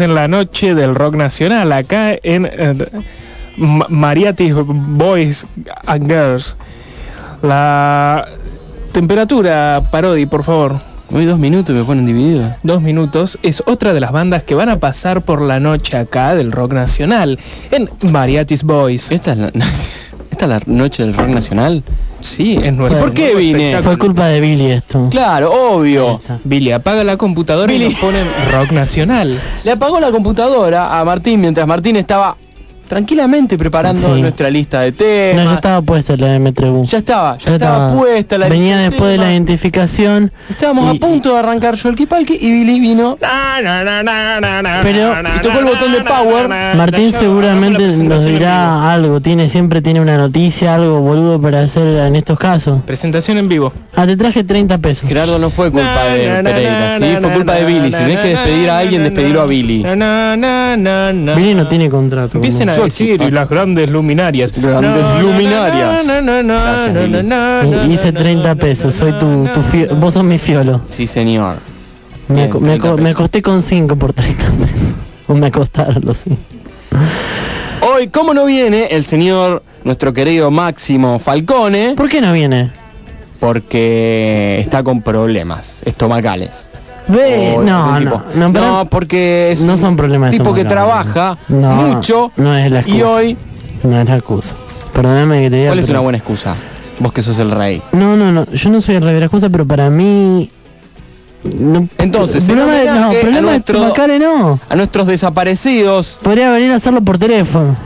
en la noche del rock nacional, acá en eh, Ma- Mariatis Boys and Girls. La temperatura, Parodi, por favor. Hoy dos minutos me ponen dividido. Dos minutos es otra de las bandas que van a pasar por la noche acá del rock nacional en Mariatis Boys. ¿Esta es la, esta es la noche del rock nacional? Sí, es nuestro. ¿Por qué vine? Fue culpa de Billy esto. Claro, obvio. Billy, apaga la computadora y nos ponen rock nacional. Le apagó la computadora a Martín mientras Martín estaba tranquilamente preparando Sí. nuestra lista de No, temas. ya estaba puesta la M3U. Ya estaba, ya, estaba, puesta la Venía de después de la identificación. Estábamos y- a punto de arrancar Yolki Palki y Billy vino. Pero- y tocó el botón de power. Martín seguramente nos dirá algo, tiene siempre tiene una noticia, algo boludo para hacer en estos casos. Presentación en vivo. Ah, te traje 30 pesos. Gerardo no fue culpa de Pereira, ¿sí? Fue culpa de Billy. Si tenés que despedir a alguien, despedirlo a Billy. Billy no tiene contrato. Empiecen a Yo decir y las grandes luminarias. Grandes luminarias. Gracias, Billy. Y- Hice 30 pesos, soy tu, tu fio- vos sos mi fiolo. Sí, señor. Me, Bien, aco- me, 30 aco- me acosté con 5 por 30 pesos. O me acostaron los 5. Hoy, ¿cómo no viene el señor, nuestro querido Máximo Falcone? ¿Por qué no viene? Porque está con problemas estomacales. Ve, no, algún no, no, porque es no son problemas tipo que trabaja No, mucho no es la y excusa. hoy, No es la excusa. Perdóname que te diga. ¿cuál es pero- una buena excusa? Vos que sos el rey. No, no, no, yo no soy el rey de la excusa, pero para mí... No, Entonces, en problema, no, a problema de nuestro- no. A nuestros desaparecidos, Podría venir a hacerlo por teléfono.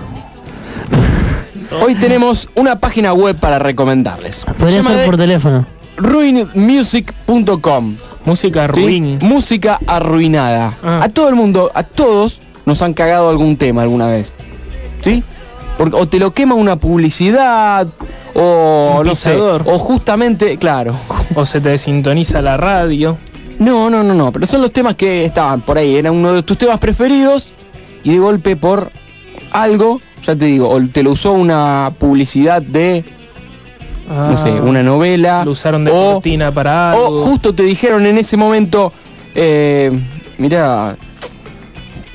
hoy tenemos una página web para recomendarles. Podría de por teléfono. ruinedmusic.com. Música ¿sí? ruin. Música arruinada. Ah. A todo el mundo, a todos nos han cagado algún tema alguna vez. ¿Sí? Porque, o te lo quema una publicidad, o Un no sé, o justamente, claro. O se te desintoniza la radio. No, no, no, no, pero son los temas que estaban por ahí, era uno de tus temas preferidos y de golpe por algo, ya te digo, o te lo usó una publicidad de, no sé, Ah, una novela, Lo usaron de o, cortina para o justo te dijeron en ese momento, eh, mira,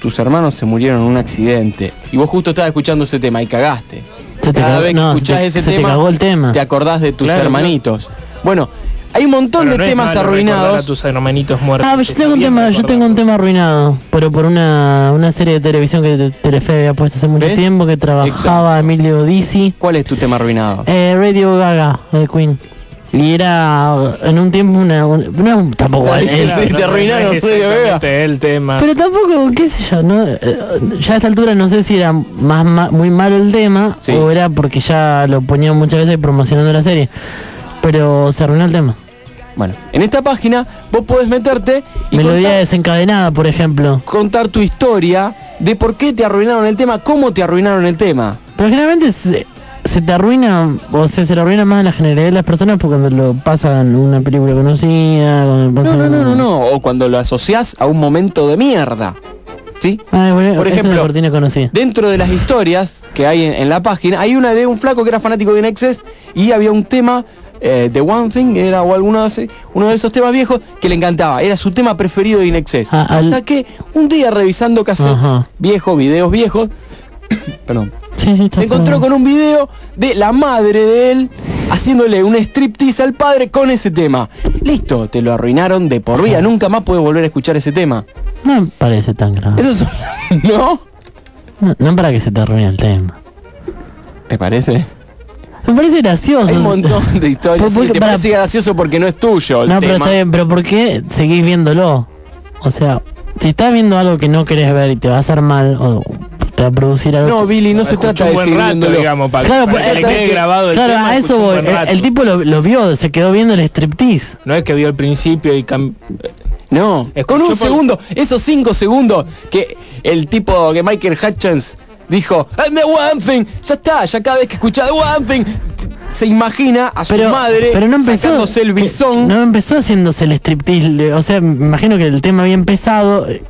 tus hermanos se murieron en un accidente y vos justo estabas escuchando ese tema y cagaste. Se te Cada vez que no, se escuchás te- ese se te tema, cagó el tema. te acordás de tus Claro, hermanitos. Bueno, hay un montón Pero de no es temas arruinados. a tus hermanitos muertos. Ah, pero yo tengo un tema, yo tengo un tema arruinado, pero por una, una serie de televisión que Telefe había puesto hace mucho ¿Ves? tiempo que trabajaba Emilio Dizzi, ¿Cuál es tu tema arruinado? eh, Radio Gaga de Queen. Y era en un tiempo una, un- no tampoco es- sí, te no, arruinaron, no es Radio Gaga. el tema. pero tampoco qué sé yo, no Eh, ya a esta altura no sé si era más ma- muy malo el tema Sí. o era porque ya lo ponían muchas veces promocionando la serie. Pero se arruinó el tema. Bueno, en esta página vos podés meterte y Melodía contar, desencadenada, por ejemplo. contar tu historia de por qué te arruinaron el tema, cómo te arruinaron el tema. Pero generalmente se, se te arruina, o sea, se le arruina más a la generalidad de las personas porque cuando lo pasan una película conocida, cuando No, no, no, no, no. O cuando lo asociás a un momento de mierda. ¿Sí? Ah, bueno, Por ejemplo. Dentro de las historias que hay en, en la página, hay una de un flaco que era fanático de Nexus y había un tema eh, de One Thing, era o alguno de, uno de esos temas viejos que le encantaba. Era su tema preferido de Inexcess. Ah, al- Hasta que un día revisando cassettes Ajá. viejos, videos viejos, perdón, Sí, sí, está se encontró con un video de la madre de él haciéndole un striptease al padre con ese tema. Listo, te lo arruinaron de por vida, nunca más puedes volver a escuchar ese tema. No me parece tan grave. Eso es... ¿No? No, no para que se te arruine el tema. ¿Te parece? Me parece gracioso. Hay un montón de historias. Sí, porque- te para- parece gracioso porque no es tuyo el No, pero está bien, pero ¿por qué seguís viéndolo? O sea, si estás viendo algo que no querés ver y te va a hacer mal o te va a producir algo... No, Billy, no se trata de buen seguir rato, viéndolo. digamos, para, Claro, para pues, que le quede grabado el claro, tema. a eso voy. El, tipo lo, lo vio, se quedó viendo el striptease. No es que vio al principio y cam- No, Escuchó con un por- segundo, esos cinco segundos que el tipo que Michael Hutchins dijo, hazme one thing, ya está, ya cada vez que escuchás one thing, se imagina a su Pero, madre pero no empezó, sacándose el bisón. No empezó haciéndose el striptease, o sea, me imagino que el tema había empezado, eh,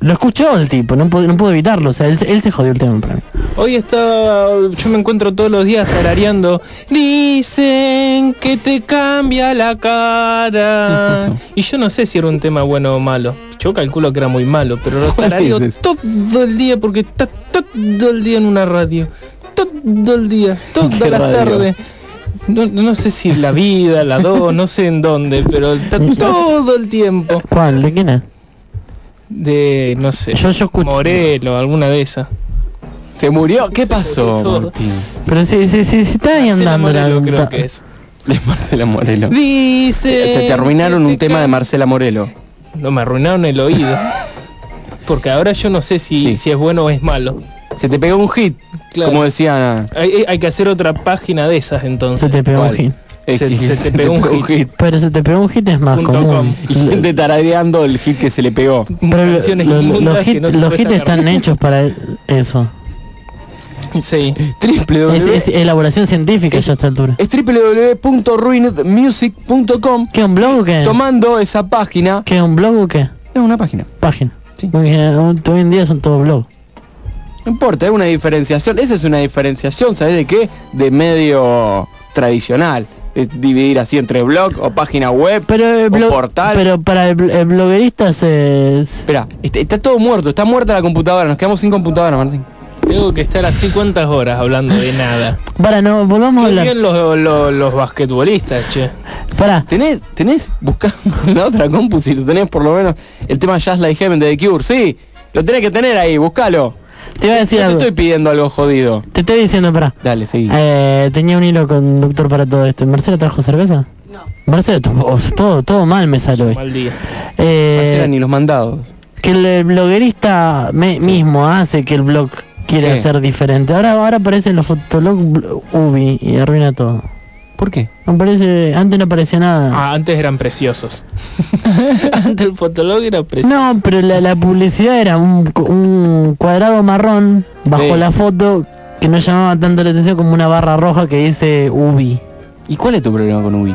lo escuchó el tipo, no pudo, no pudo evitarlo, o sea, él, se- él se jodió el tema para mí. Hoy está, yo me encuentro todos los días tarareando. Dicen que te cambia la cara. Y yo no sé si era un tema bueno o malo. Yo calculo que era muy malo, pero lo ¿Cuál tarareo es todo el día porque está todo el día en una radio. Todo el día, todas ¿Qué las radio? tardes. No, no sé si la vida, la dos, no sé en dónde, pero está todo el tiempo. ¿Cuál? ¿De quién es? De, no sé, Yo- yo escucho- Morelo, alguna de esas. Se murió. ¿Qué Se pasó, murió. Martín? Pero sí, sí, sí, sí está ahí Marcela andando la... Morelo creo que es. De Marcela Morelo. Dice. Se te arruinaron un tema de Marcela Morelo. No, me arruinaron el oído. Porque ahora yo no sé si, Sí. si es bueno o es malo. Se te pegó un hit, Claro. como decía Hay, hay- que hacer otra página de esas Se entonces. te pegó un ¿Cuál? hit. eh, Se- se te pegó un hit. Pero se te pegó un hit es más Punto común. Y gente tarareando el hit que se le pegó. Pero lo- lo- los hits no se los hits están hechos para eso. Sí. www. Es, es elaboración científica ya a esta altura. es www.ruinedmusic.com ¿Qué, un blog o qué? tomando esa página ¿Qué, un blog o qué? es una página Página. Sí. Porque, eh, hoy en día son todos blogs. no importa es una diferenciación esa es una diferenciación ¿sabes de qué? de medio tradicional es dividir así entre blog o página web Pero el o blog- portal pero para el, el bloguerista se- espera está, está todo muerto está muerta la computadora nos quedamos sin computadora Martín Tengo que estar así cuántas horas hablando de nada. Para, no, volvamos a hablar. bien los, los, los basquetbolistas, che. Para, ¿Tenés, tenés, buscá la otra compu si lo tenés por lo menos el tema Just Like Heaven de The Cure? Sí, lo tenés que tener ahí, buscalo. te iba a decir No te algo. estoy pidiendo algo jodido. Te estoy diciendo, para. Dale, seguí. Eh, tenía un hilo conductor para todo esto. ¿Marcelo trajo cerveza? No. Marcelo, todo, todo mal me sale hoy. Mal día. Eh, Marcela, ni los mandados. que el, el bloguerista me- mismo hace que el blog quiera ¿Qué? ser diferente. Ahora ahora aparecen los fotologs bl- Ubi y arruina todo. ¿Por qué? Aparece, antes no aparecía nada. Ah, antes eran preciosos. antes el fotolog era precioso. No, pero la, la publicidad era un, cu- un cuadrado marrón bajo Sí. la foto que no llamaba tanto la atención como una barra roja que dice Ubi. ¿Y cuál es tu problema con Ubi?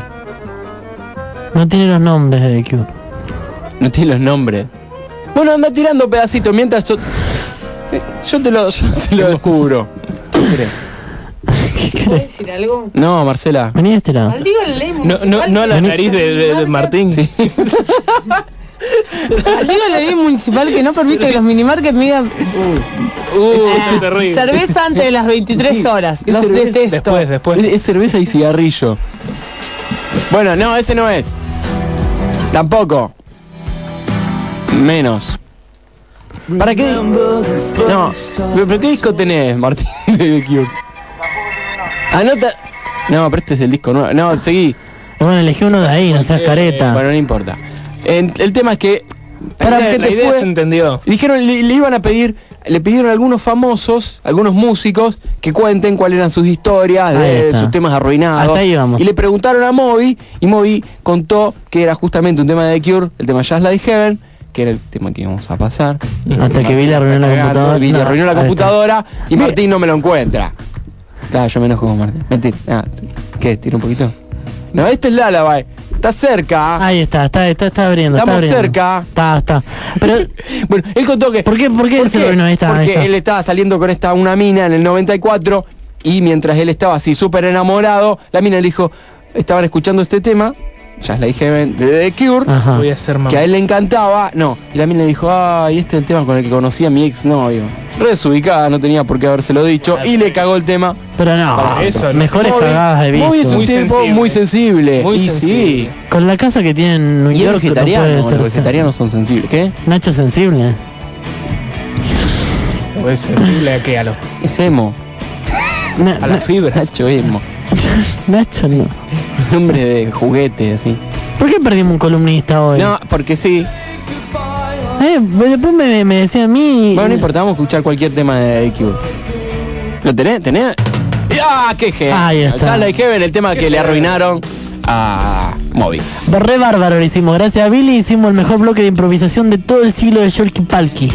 No tiene los nombres de Cure. No tiene los nombres. Bueno, anda tirando pedacitos mientras yo... eh, Yo te lo, yo te lo descubro. ¿Qué querés? ¿Qué ¿Puedo decir algo? No, Marcela. Vení de este lado. Al Diego la ley No, municipal... no, no a la que- nariz de, de- de Martín. Al Diego la ley municipal que no permite que los minimarkets midan Uh, es terrible. cerveza antes de las 23 horas. Los cerveza detesto. Después, después. Es, es cerveza y cigarrillo. Bueno, no, ese no es. Tampoco. Menos. ¿Para qué? No, pero ¿pero qué disco tenés, Martín, de The Cure? Anota... No, pero este es el disco nuevo. No, seguí. Bueno, elegí uno de ahí, no seas careta. Bueno, no importa. En- el tema es que... Para la gente idea fue- se entendió. Dijeron, le, le iban a pedir, le pidieron a algunos famosos, algunos músicos, que cuenten cuáles eran sus historias Ahí de está. sus temas arruinados. Hasta ahí vamos. Y le preguntaron a Moby, y Moby contó que era justamente un tema de The Cure, el tema Just Like Heaven, que era el tema que íbamos a pasar. Hasta que Billy arruinó la computadora. Billy No, arruinó la ahí está. computadora y Martín no me lo encuentra. Claro, yo me enojo con Martín. Mentira. Ah, ¿Qué? ¿Tira un poquito? No, este es Lullaby. Está cerca. Ahí está, está, está, está abriendo. Estamos está abriendo. cerca. Está, está. Pero, Bueno, él contó que... ¿por qué, por qué se arruinó? Ahí está, ahí Porque está. él estaba saliendo con esta una mina en el 94 y mientras él estaba así súper enamorado, la mina le dijo, estaban escuchando este tema, ya la dije de The Cure, Ajá. Voy a hacer mamá. que a él le encantaba, no, y la mina le dijo, ay, este es el tema con el que conocí a mi ex novio. Re desubicada, no tenía por qué habérselo dicho, y le cagó el tema. Pero no, eso, mejores Moby- cagadas de Moby es un Muy tipo sensible. muy sensible. Muy y sensible. Con la casa que tiene en New sí. Y York no vegetariano, los ser- vegetarianos son sensibles. ¿Qué? Nacho sensible. Es sensible a que a los Es emo. Na- a las fibras. Nacho emo. Na- Nacho no. Nombre de juguete, así. ¿Por qué perdimos un columnista hoy? No, porque sí. Eh, después me, me decía a mí... Bueno, no importa, vamos a escuchar cualquier tema de Cure. ¿Lo tenés? ¿Tenés? ¡Ah, qué genial! Ahí está. Heaven, el tema que le arruinaron a Moby. Re bárbaro lo hicimos, gracias a Billy hicimos el mejor bloque de improvisación de todo el siglo de Yorky Palki.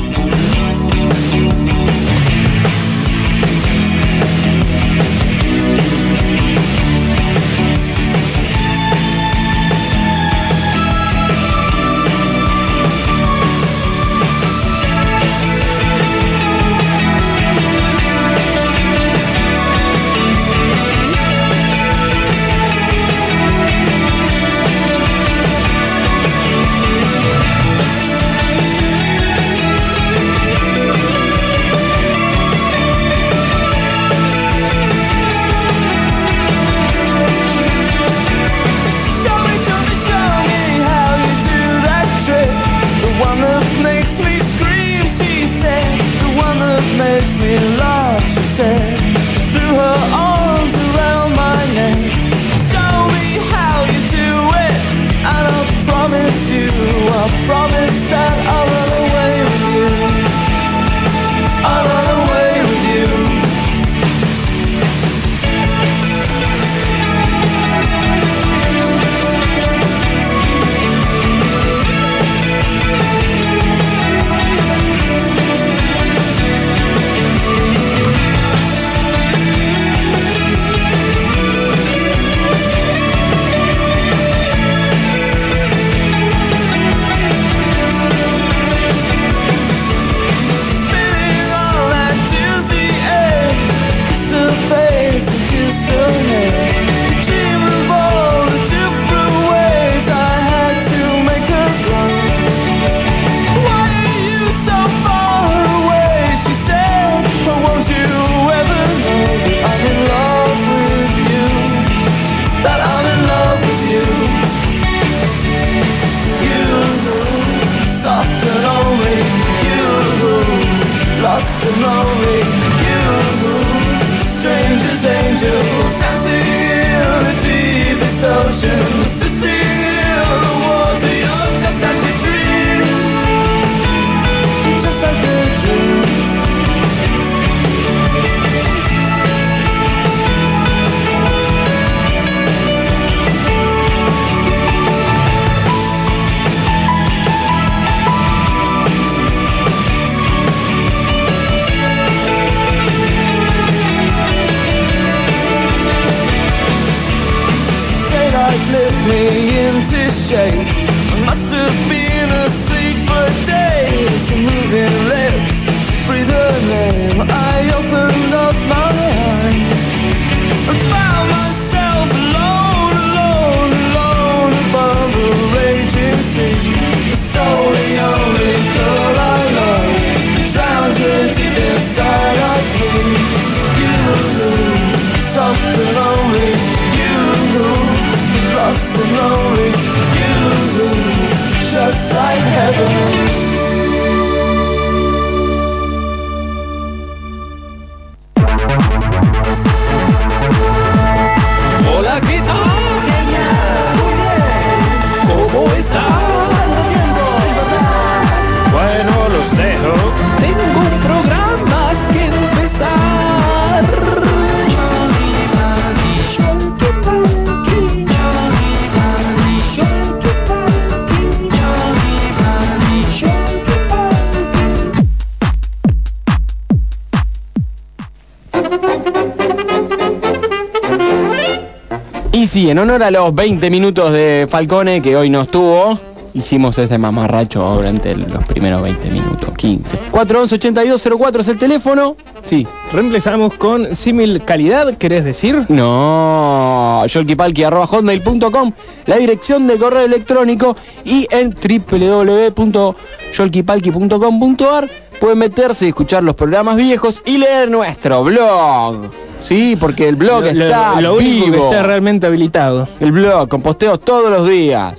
En honor a los 20 minutos de Falcone, que hoy no estuvo, hicimos este mamarracho durante los primeros 20 minutos, 15. 411-8204 es el teléfono. Sí. Reemplazamos con símil calidad, ¿querés decir? No, yolkipalki.com, la dirección de correo electrónico y en www.yolkipalki.com.ar pueden meterse y escuchar los programas viejos y leer nuestro blog. Sí, porque el blog Lo- lo- está lo único que vivo. está realmente habilitado. El blog, con posteos todos los días.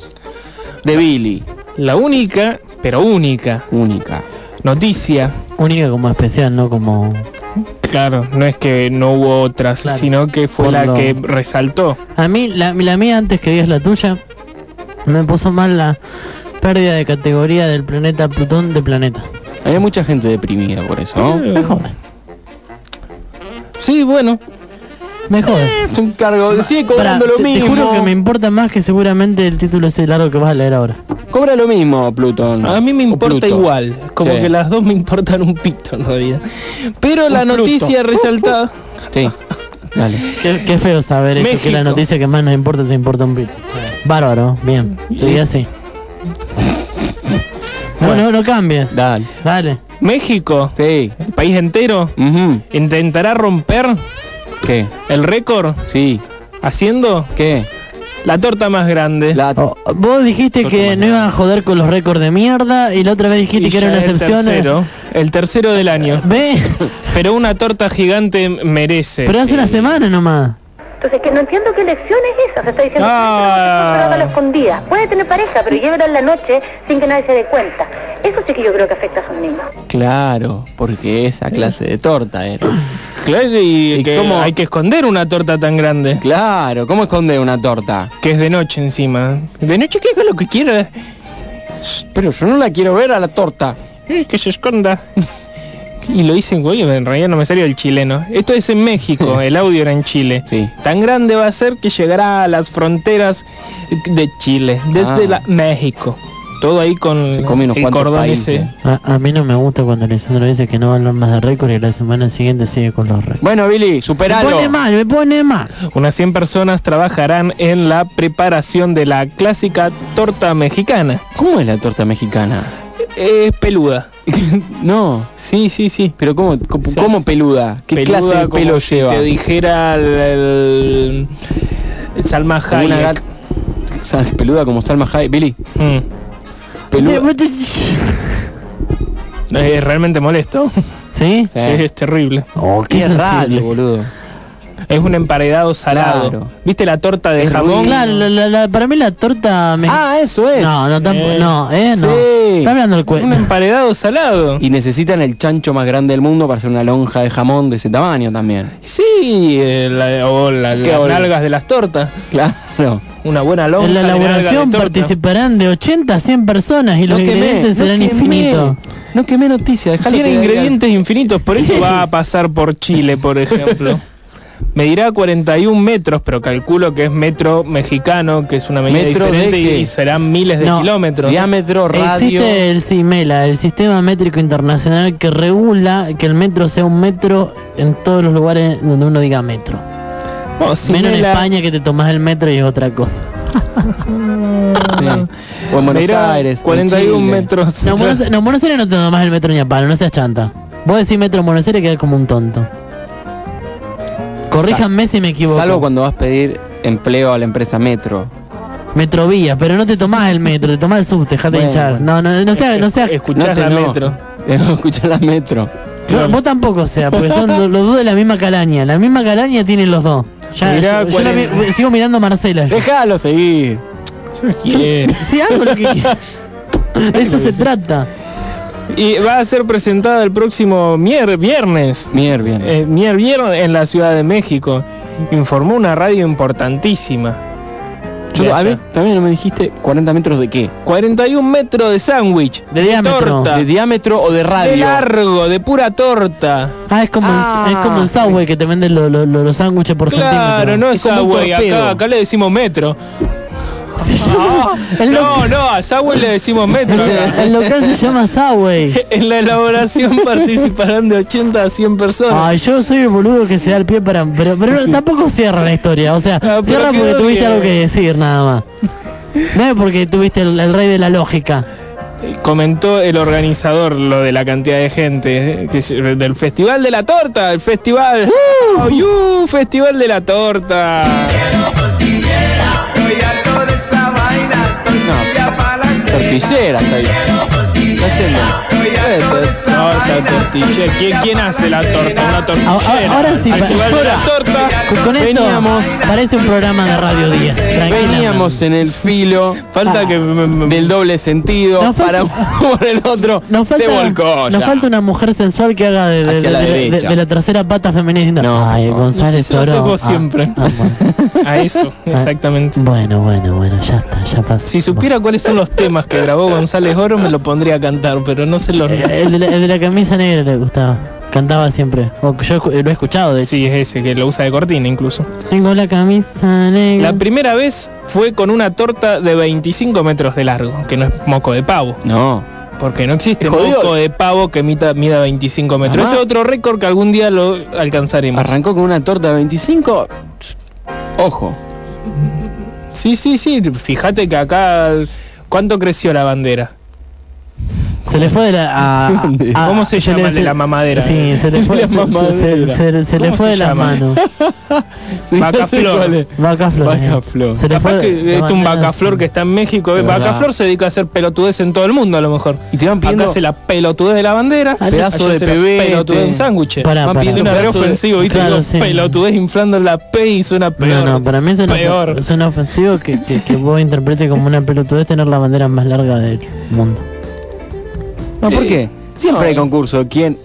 De Billy. La única, pero única, Única. noticia. Única como especial, no como... Claro, no es que no hubo otras, Claro. sino que fue Por la lo- que resaltó. A mí, la, la mía antes que digas la tuya, me puso mal la pérdida de categoría del planeta Plutón de planeta. Hay mucha gente deprimida por eso, ¿no? Eh. Sí, bueno, Me jode. Es un cargo, sigue Pará, cobrando lo te, te mismo. juro que me importa más que seguramente el título ese largo que vas a leer ahora. Cobra lo mismo, Plutón. a mí me importa igual, como Sí. que las dos me importan un pito en realidad. Pero la Un Pluto. noticia resaltada... Sí. Dale. Qué, qué feo saber eso, que la noticia que más nos importa te importa un pito. Bárbaro, bien. Te así. No, no, no cambies. Dale. Dale. México, Sí. el país entero, intentará romper ¿Qué? el récord Sí. haciendo ¿Qué? la torta más grande. La... Oh, vos dijiste que no iban a joder con los récords de mierda y la otra vez dijiste Y que era una excepción. tercero, el tercero del año. Ve, Pero una torta gigante merece. pero hace una semana nomás. Entonces, que no entiendo qué lección es esa. Se está diciendo Ah. pero hágalo escondida. Puede tener pareja, pero llévelo en la noche sin que nadie se dé cuenta. Eso sí que yo creo que afecta a sus niños. Claro, porque esa clase de torta era. Claro, y, ¿Y que cómo? hay que esconder una torta tan grande. Claro, ¿cómo esconde una torta? Que es de noche encima. De noche que haga lo que quiera. Pero yo no la quiero ver a la torta. Eh, Que se esconda. Y lo dicen, oye, en realidad no me salió el chileno. Esto es en México, el audio era en Chile. Sí. Tan grande va a ser que llegará a las fronteras de Chile, desde Ah. la México. Todo ahí con Se come unos el cordón países. ese. A, a mí no me gusta cuando Alessandro dice que no va a hablar más de récord y la semana siguiente sigue con los récords. Bueno, Billy, Me superalo. pone mal, me pone mal. Unas 100 personas trabajarán en la preparación de la clásica torta mexicana. ¿Cómo es la torta mexicana? Es peluda. no, Sí, sí, sí. pero ¿cómo, cómo, O sea, cómo peluda? ¿Qué Peluda clase de pelo si lleva? Te dijera el, el- el Salma una Hayek. Peluda como Salma Hayek. Billy, Mm. peluda. Es realmente molesto. ¿Sí? Sí, es terrible. Oh, Qué sensible. radio, boludo. Es un emparedado salado. Claro. ¿Viste la torta de Es jamón? Claro, la- la- la- para mí la torta me... Ah, eso es. no, no, tampoco, Eh, no, eh, no. sí. Está hablando el Un cuento. emparedado salado. Y necesitan el chancho más grande del mundo para hacer una lonja de jamón de ese tamaño también. Sí, eh, la- o las nalgas de las tortas. Claro. Una buena lonja En la de nalga de elaboración participarán de 80 a 100 personas y los No quemé, ingredientes no serán quemé. infinitos. No quemé noticia, dejalo Tiene ingredientes infinitos, por eso va a pasar por Chile, por ejemplo. Medirá 41 metros, pero calculo que es metro mexicano, que es una medida ¿Metro de diferente y, qué? y serán miles de No, kilómetros. Diámetro, radio. Existe el CIMELA, el Sistema Métrico Internacional que regula que el metro sea un metro en todos los lugares donde uno diga metro. Menos me en España que te tomás el metro y es otra cosa. Sí. O en Buenos Aires. en 41 Chile. metros. No, en Buenos, no, en Buenos Aires no te tomás el metro ni a palo, no seas chanta. Vos decís metro en Buenos Aires y quedás como un tonto. Corríjanme si me equivoco. Salvo cuando vas a pedir empleo a la empresa Metro. Metrovía, pero no te tomás el metro, te tomás el subte, dejate Bueno, hinchar. bueno. No, no, no sea, no sea. Escuchás No la no. metro. Escuchar la Metro. No, vos tampoco sea, porque son lo- los, dos de la misma calaña. La misma calaña tienen los dos. Ya, Mirá yo, yo la sigo mirando a Marcela. yo. Déjalo seguir. Quiere. Sí, hago lo que quiero. De eso se trata. Y va a ser presentada el próximo mier viernes. Mier, bien. Eh, mier viernes en la Ciudad de México. Informó una radio importantísima. Yo- a ver, también no me dijiste 40 metros de qué. 41 metros de sándwich. De diámetro. torta. ¿De diámetro o de radio? De largo, de pura torta. Ah, es como, Ah, el, es como el Subway que te venden lo- lo- lo- los sándwiches por Claro, centímetro. no Es es Subway, acá, acá le decimos metro. No, no, a Subway le decimos metro. acá. El local se llama Subway. En la elaboración participarán de 80 a 100 personas. Ay, yo soy el boludo que se da el pie para... Pero, pero tampoco cierra la historia, o sea, Ah, pero cierra porque quedó tuviste bien. algo que decir nada más. No es porque tuviste el, el rey de la lógica. Comentó el organizador lo de la cantidad de gente eh, que es del Festival de la Torta, el festival. ¡Uh! ¡Ay, uh, Festival de la Torta. Tortillera está ahí. Está haciendo. Torta, tortilla. ¿Quién, quién hace la torta? Una tortillera. Ahora- sí, la ahora. Torta. Con, esto Veníamos- parece un programa de Radio 10. tranquilamente. Veníamos en el filo Falta que me- me- del doble sentido Nos para por el otro Nos falta, se volcó nos ya. falta una mujer sensual que haga de, de- de- la de- la tercera pata femenina diciendo, No, ay, González no sé, Oro. vos siempre. Ah, bueno. a eso, exactamente. Bueno, bueno, bueno, ya está, ya pasó. Si supiera cuáles son los temas que grabó González Oro me lo pondría a cantar, pero no se los... Eh, el, el de la camisa negra le gustaba. Cantaba siempre. O yo escu- lo he escuchado, de hecho. Sí, es ese, que lo usa de cortina incluso. Tengo la camisa negra. La primera vez fue con una torta de 25 metros de largo, que no es moco de pavo, No. porque no existe moco de pavo que mida, mida 25 metros. Ese es otro récord que algún día lo alcanzaremos. Arrancó con una torta de 25. Ojo. Sí, sí, sí, fíjate que acá... ¿Cuánto creció la bandera? Se le fue de la... a- ¿Cómo se llama el de la mamadera? Sí, se le fue, La se- mamadera. se, se- se le ¿Cómo fue se de las manos. Sí, Vaca ya sé flor. cuál es. Vaca flor. Vaca eh. flor. Se le Capaz fue que es un vacaflor que está en México. Verdad. Vacaflor se dedica a hacer pelotudez en todo el mundo a lo mejor. Y te van Acá pidiendo hace la pelotudez de la bandera. Pedazo de pebete. pelotudez en sándwiches. Pará, Van pidiendo de- ofensivo, sí. pelotudez inflando la P y suena peor. No, no, para mí suena, peor. suena ofensivo que, que, que vos interpretes como una pelotudez tener la bandera más larga del mundo. No, ¿por qué? Siempre hay concurso. ¿Quién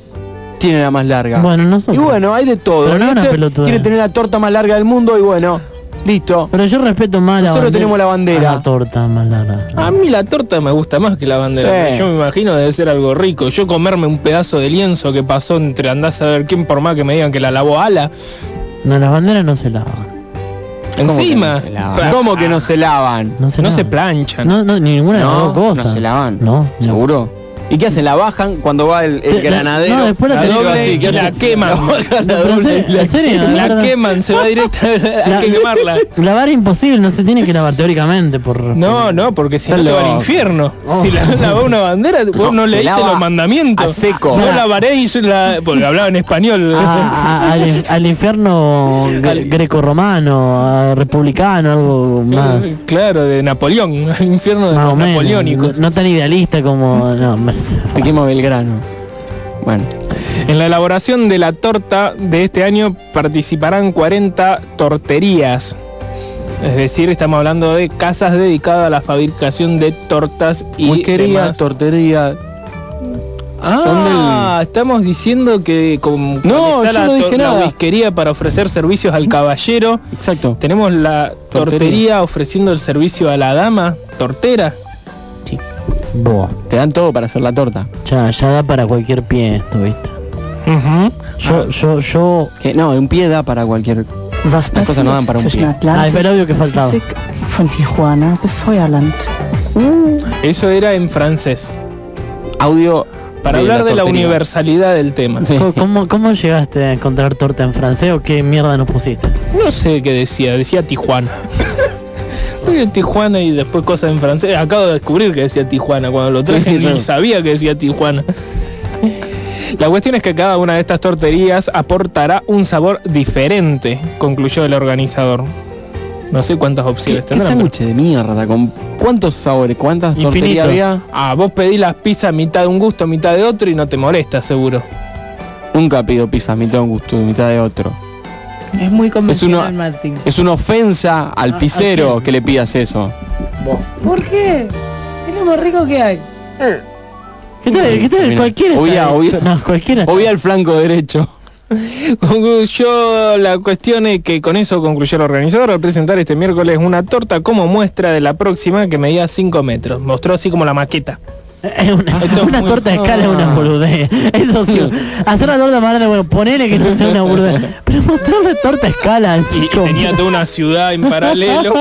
tiene la más larga? Bueno, y nosotros. bueno, hay de todo. Pero no Y una este quiere tener la torta más larga del mundo y bueno, listo. Pero yo respeto más la Nosotros bandera. tenemos la bandera. a la torta más larga. A mí la torta me gusta más que la bandera. Sí. Yo me imagino debe ser algo rico. Yo comerme un pedazo de lienzo que pasó entre andás a ver quién por más que me digan que la lavó ala. No, las banderas no se lavan. ¿Cómo que Encima. no se lavan? ¿Cómo que no se lavan? No se, No se planchan. No, no, ninguna de las dos cosas. no se lavan. No, no. ¿Seguro? ¿Y qué hacen? ¿La bajan cuando va el, la- granadero? no, después la la tenés- doble doble así, ¿qué y la queman. La queman. Se va directa, hay que quemarla. Lavar es imposible, no se tiene que lavar teóricamente por... No, no, porque si no te va al infierno. Oh. Si la lavó una bandera, vos no, leíste lava los mandamientos. a seco. No lavaréis la... Porque hablaba en español. A- a- al, in- al infierno gre- Al- grecorromano, a republicano, algo más, Claro, de Napoleón, el infierno de más los o menos. No, tan idealista como... No, quema Belgrano. Bueno, En la elaboración de la torta de este año participarán 40 torterías. Es decir, estamos hablando de casas dedicadas a la fabricación de tortas y Whiskería, demás. tortería. Ah, estamos diciendo que como No, yo la, no dije la whiskería para ofrecer servicios al caballero, Exacto. tenemos la tortería, Tortería. ofreciendo el servicio a la dama, tortera. Buah, Te dan todo para hacer la torta. ya, ya da para cualquier pie esto, ¿viste? Yo, yo, yo... Que no, un pie da para cualquier. Was Las cosas no dan para un pie. Ah, Atlantik pero obvio que faltaba. Von Tijuana bis Feuerland? Eso era en francés. Audio. Para de hablar de la universalidad del tema. Sí. ¿Cómo- ¿Cómo, ¿Cómo llegaste a encontrar torta en francés o qué mierda nos pusiste? No sé qué decía, decía Tijuana. De Tijuana y después cosas en francés. Acabo de descubrir que decía Tijuana. Cuando lo traje Sí, ni sabía que decía Tijuana. La cuestión es que cada una de estas torterías aportará un sabor diferente, concluyó el organizador. No sé cuántas ¿Qué, opciones qué tendrán. pero- sándwich de mierda? ¿Con cuántos sabores? ¿Cuántas Infinito. torterías había? Ah, vos pedís las pizzas mitad de un gusto, mitad de otro y no te molesta, seguro. Nunca pido pizza mitad de un gusto y mitad de otro. Es muy convencional, Martín. Es una ofensa al Ah, pisero que le pidas eso. ¿Por qué? Es lo más rico que hay. ¿Qué tal? ¿Qué tal? Cualquiera. obvia, obvia. No, cualquiera. Obvia el flanco derecho. Concluyó la cuestión es que con eso concluyó el organizador al presentar este miércoles una torta como muestra de la próxima que medía 5 metros. Mostró así como la maqueta. Es una, es una muy- torta de escala es una boludez. Eso sí, hacer la torta más grande, bueno, ponele que no sea una boludez. Pero mostrar la torta a escala así Y, y tenía toda una ciudad en paralelo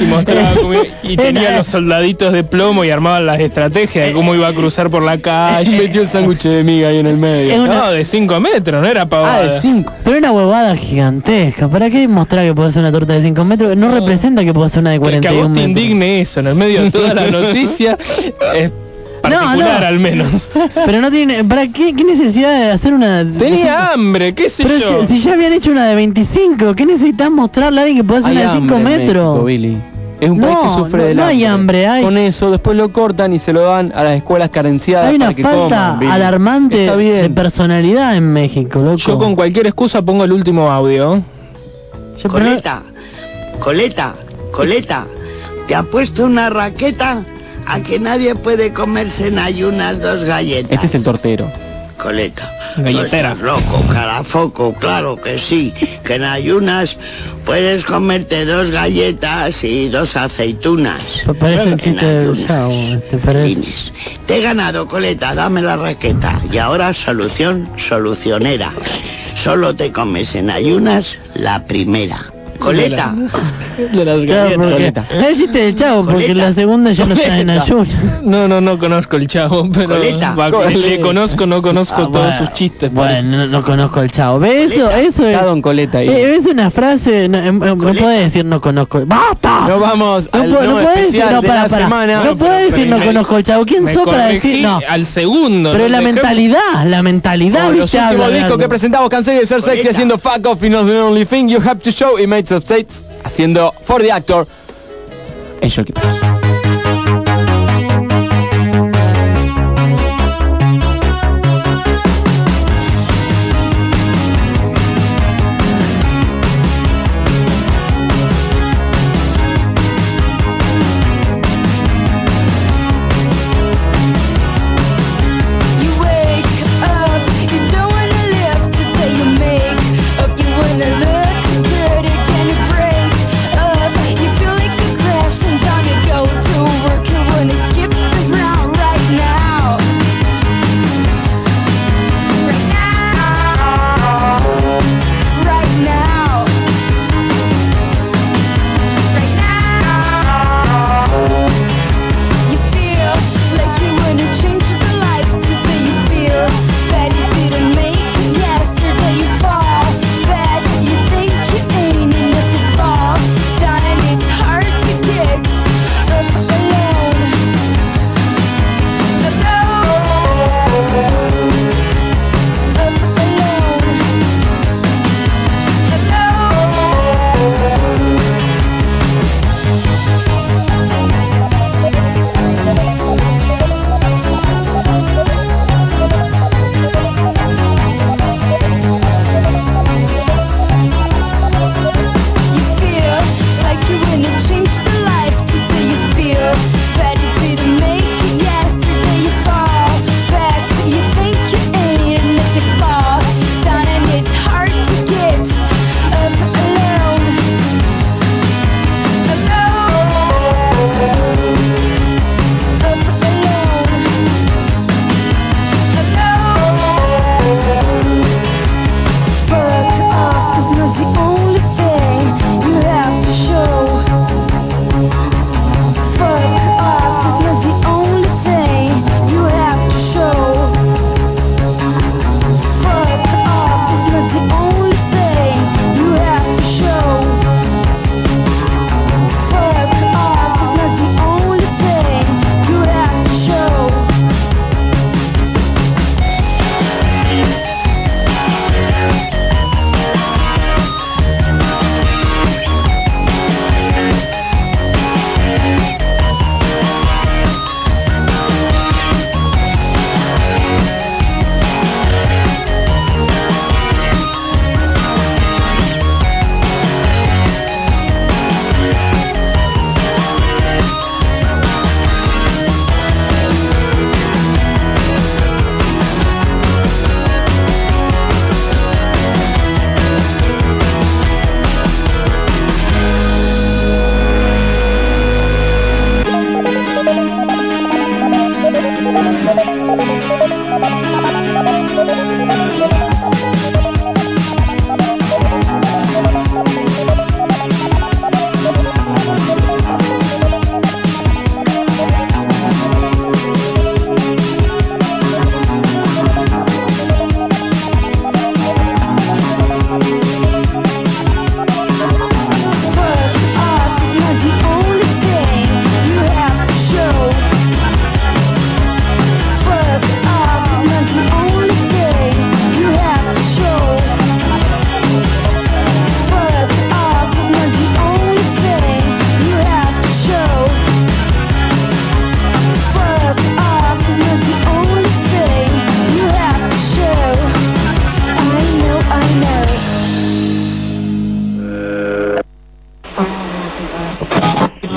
y mostraba cómo, y tenía Era- los soldaditos de plomo y armaban las estrategias de cómo iba a cruzar por la calle. Metió el sándwich de miga ahí en el medio. Una- No, de 5 metros, no era Ah, pavada. de 5. Pero una huevada gigantesca. ¿Para qué mostrar que puede ser una torta de 5 metros? No representa que puede ser una de que, que a 41 vos te metros. indigne eso en el medio de toda la noticia es particular no. al menos. Pero no tiene... ¿Para qué, qué necesidad de hacer una... de Tenía hambre, qué sé Pero yo. si, si ya habían hecho una de 25, ¿qué necesitas mostrarle a alguien que puede hacer Hay una de 5 hambre en metros? México, Billy. Es un No, país que sufre no- del no hay hambre, hay- Con eso, después lo cortan y se lo dan a las escuelas carenciadas Hay una para que falta coman, Billy. alarmante de personalidad en México, loco. Yo con cualquier excusa pongo el último audio. Yo, pero no- Coleta, coleta, coleta, te ha puesto una raqueta a que nadie puede comerse en ayunas dos galletas. Este es el tortero. Coleta. Galletera. No loco, carafoco, claro que sí. Que en ayunas puedes comerte dos galletas y dos aceitunas. pa- parece un En chiste ¿te parece? Inés, Te he ganado, Coleta, dame la raqueta. Y ahora solución solucionera. Solo te comes en ayunas la primera. Coleta, De las Claro, Coleta. es el chiste del chavo, porque Coleta. la segunda ya no está en ayuno. No, no, no conozco el chavo, pero Coleta. va, le conozco, no conozco Ah, todos bueno, sus chistes. Bueno, no, no conozco el chavo. ¿Ves eso? Eso es... Está Don Coleta ahí. eh, es una frase, no, em- em- no Coleta. puede decir no conozco. ¡Basta! Nos vamos No, al no nuevo puede decir, especial no, de para, la para. semana. No puede decir no me- conozco el chavo. ¿Quién sos para decir no? al segundo. Pero ¿no? la mentalidad, la mentalidad, Como los viste, últimos de discos que presentamos, Cansé de ser sexy haciendo Fuck Off y Not the Only Thing You Have to Show y Mates of States haciendo For the Actor en Showkeepers.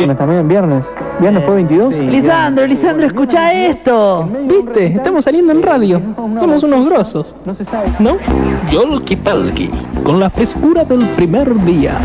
Viernes también, viernes. ¿Viernes fue 22? Lisandro, Lisandro, escucha esto. ¿Viste? Estamos saliendo en radio. Somos unos grosos. No se sabe. ¿No? Yolki Palki, con la frescura del primer día.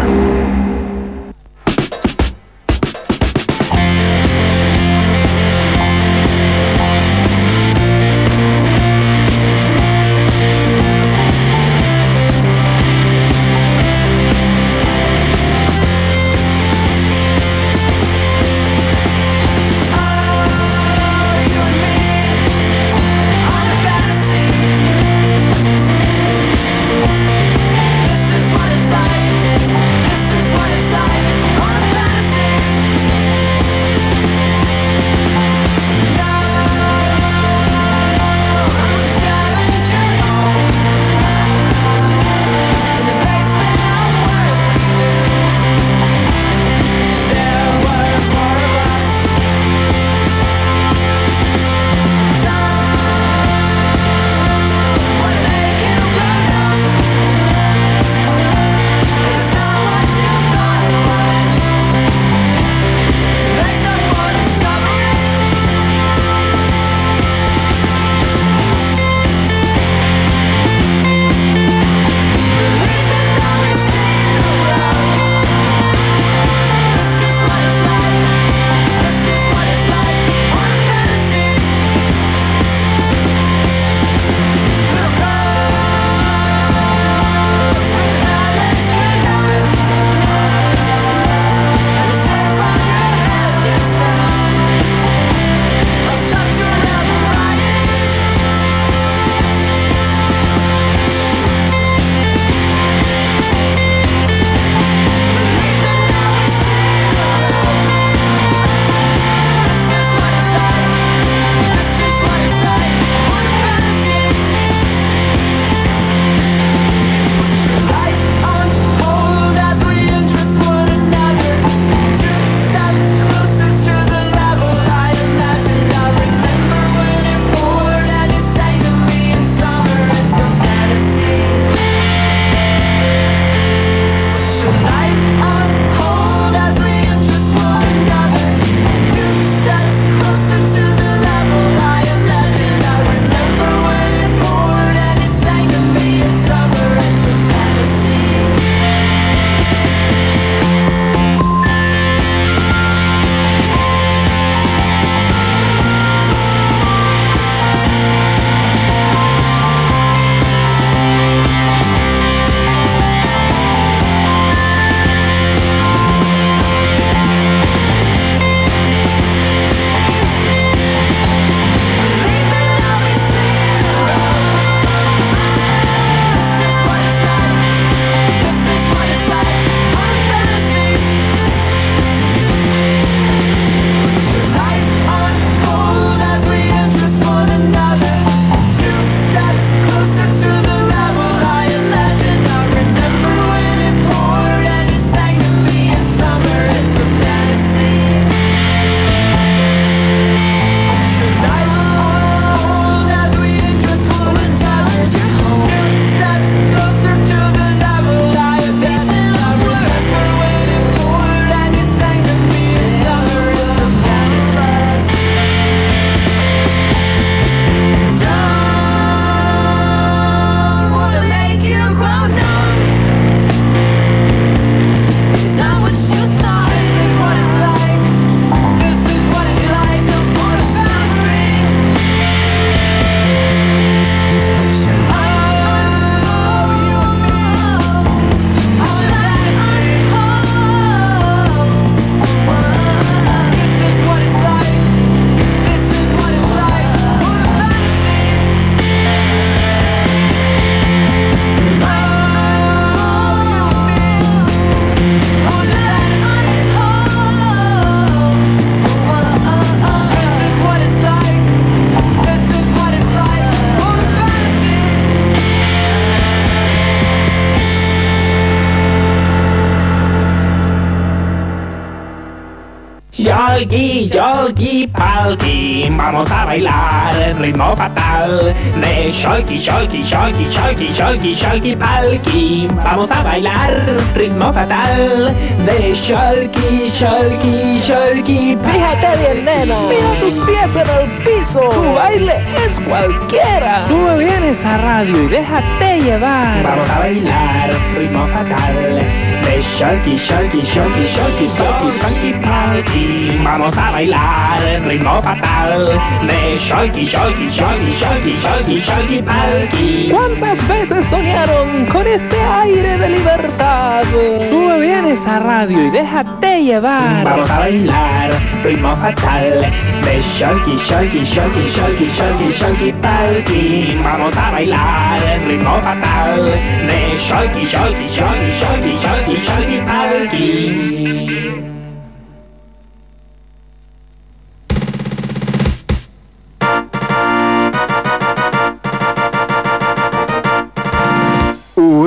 Yogi, yogi, palki, vamos a bailar el ritmo fatal de Sholky, Sholky, Sholky, Sholky, Sholky, Sholky, palki. Vamos a bailar ritmo fatal de Sholky, Sholky, Sholky. Fíjate bien, nena. Mira tus pies en el piso. Tu baile es cualquiera. Sube bien esa radio y déjate llevar. Vamos a bailar ritmo fatal es Sharky, Sharky, Sharky, Sharky, Doggy, Funky Party. Vamos a bailar el ritmo fatal de Sharky, Sharky, Sharky, Sharky, Sharky, Sharky Party. ¿Cuántas veces? Soñaron con este aire de libertad? Sube bien esa radio y déjate llevar. Vamos a bailar ritmo fatal de Sholky, Sholky, Sholky, Sholky, Sholky, Sholky, Palki. Vamos a bailar el ritmo fatal de Sholky, Sholky, Sholky, Sholky, Sholky, Sholky, Palki.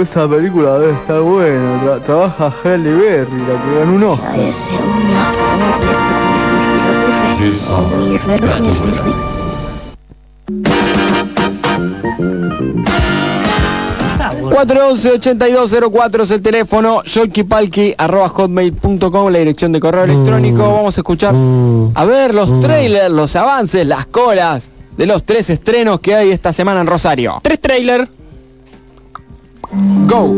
Esa película debe estar buena. Tra- trabaja Halle Berry, la que ganó un. Bueno. 411-8204 es el teléfono, yolkipalki arroba hotmail.com la dirección de correo electrónico. Vamos a escuchar, a ver los trailers, los avances, las colas de los tres estrenos que hay esta semana en Rosario. Tres trailers. Go.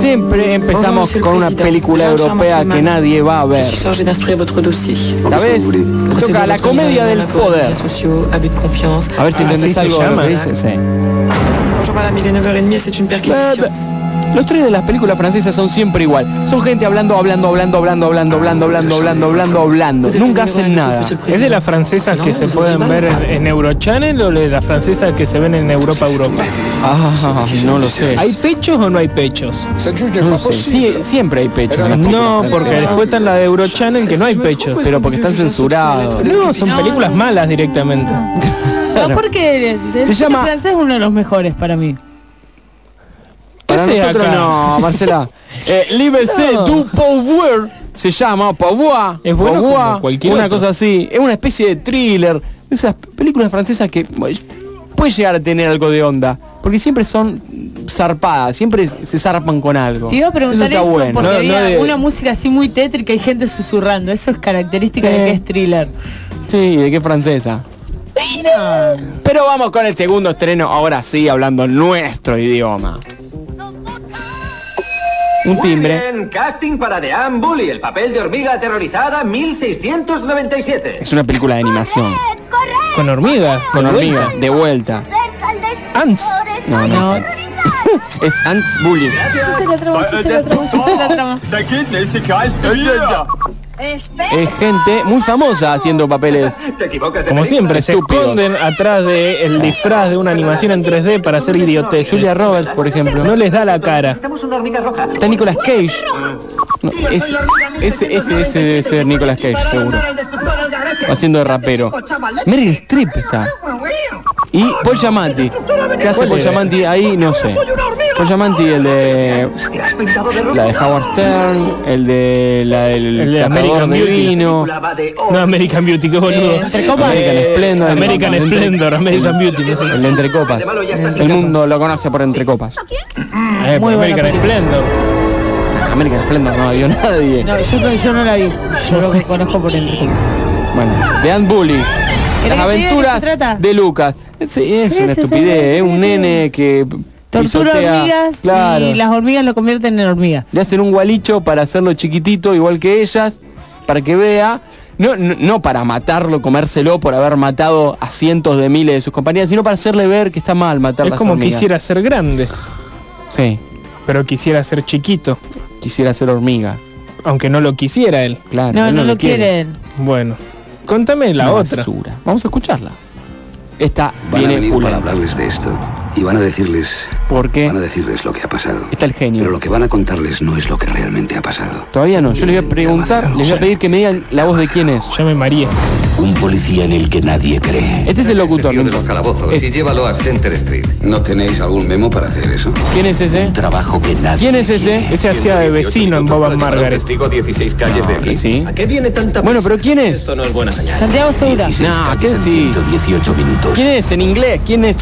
Siempre empezamos con una película europea que nadie va a ver. Toca la comedia del poder. A ver si entendés algo de lo que dice. Sí. Bonjour madame, il est 9h30, c'est une perquisition. Los tres de las películas francesas son siempre igual. Son gente hablando, hablando, hablando, hablando, hablando, hablando, hablando, hablando, hablando, hablando. Nunca hacen nada. ¿Es de las francesas que se pueden ver en, en Eurochannel o de las francesas que se ven en Europa Europa? Ah, no lo sé. ¿Hay pechos o no hay pechos? No lo sé. Sí, siempre hay pechos. las No, porque después están la de Eurochannel que no hay pechos. Pero porque están censurados. No, son películas malas directamente. No, porque el Se llama- francés es uno de los mejores para mí. No, Marcela. Eh, No. du pouvoir se llama Pouvoir. Es bueno Pouvoir, como cualquier una otro. cosa así. Es una especie de thriller. Esas películas francesas que puede llegar a tener algo de onda. Porque siempre son zarpadas, siempre se zarpan con algo. Te iba a preguntar eso eso, está bueno. porque No, no había de- una música así muy tétrica y gente susurrando. Eso es característica Sí. de que es thriller. Sí, ¿de qué francesa? Pero vamos con el segundo estreno, ahora sí, hablando nuestro idioma. Un timbre. Bien, casting para Dean Bully, el papel de hormiga aterrorizada 1697. Es una película de animación. Con hormigas. Con de hormiga, vuelta. de vuelta. Ants. No, no, es Ants. es Ants Bullying. Es gente muy famosa haciendo papeles. Te equivocas de Como siempre, se esconden atrás del disfraz de una animación en 3D para hacer idiotez. Julia Roberts, por ejemplo. No les da la cara. Necesitamos una hormiga roja. Está Nicolas Cage. No, ese, ese, ese, ese debe ser Nicolas Cage, seguro. Haciendo de rapero. Meryl Streep está. Y Paul Giamatti. ¿Qué hace ¿Cuál Paul? Giamatti ahí? No sé. Paul Giamatti, el de... La de Howard Stern, el de... La del El de American de Beauty. vino. No, American Beauty, qué boludo. Eh, entre copas. American Splendor. American el- Splendor, American Beauty. no sé. El de Entre Copas. El mundo lo conoce por Entre Copas. Eh, American película. Splendor. American Splendor no vio nadie. No, yo, no- yo no la vi. Yo lo que conozco por el Bueno, de Ant Bully. Las aventuras de Lucas. Es, es una estupidez, es un nene que Tortura pisotea- hormigas claro. y las hormigas lo convierten en hormigas. Le hacen un gualicho para hacerlo chiquitito, igual que ellas, para que vea. No, no, no para matarlo, comérselo por haber matado a cientos de miles de sus compañeras, sino para hacerle ver que está mal matar Es como hormigas. quisiera ser grande, Sí, pero quisiera ser chiquito. quisiera ser hormiga. Aunque no lo quisiera él. Claro, No, él no lo quieren. Bueno, contame la Una otra. basura. Vamos a escucharla. Esta Van a viene venir pulenta. para hablarles de esto. Y van a decirles... ¿Por qué? Van a decirles lo que ha pasado. Está el genio. Pero lo que van a contarles no es lo que realmente ha pasado. Todavía no, yo les voy a preguntar, les voy a pedir que me digan la voz de quién es. Llame María. Un policía en el que nadie cree. Este es el locutor. de los calabozos y llévalo a Center Street. ¿No tenéis algún memo para hacer eso? ¿Quién es ese? Un trabajo que nadie ¿Quién es ese? Ese hacía de vecino en Bob Margaret. Testigo 16 calles de aquí. Sí. ¿A qué viene tanta Bueno, pero ¿quién es? Esto no es buena señal. Santiago Segura. No, ¿qué sí? 18 minutos. ¿Quién es? ¿En inglés? ¿Quién es?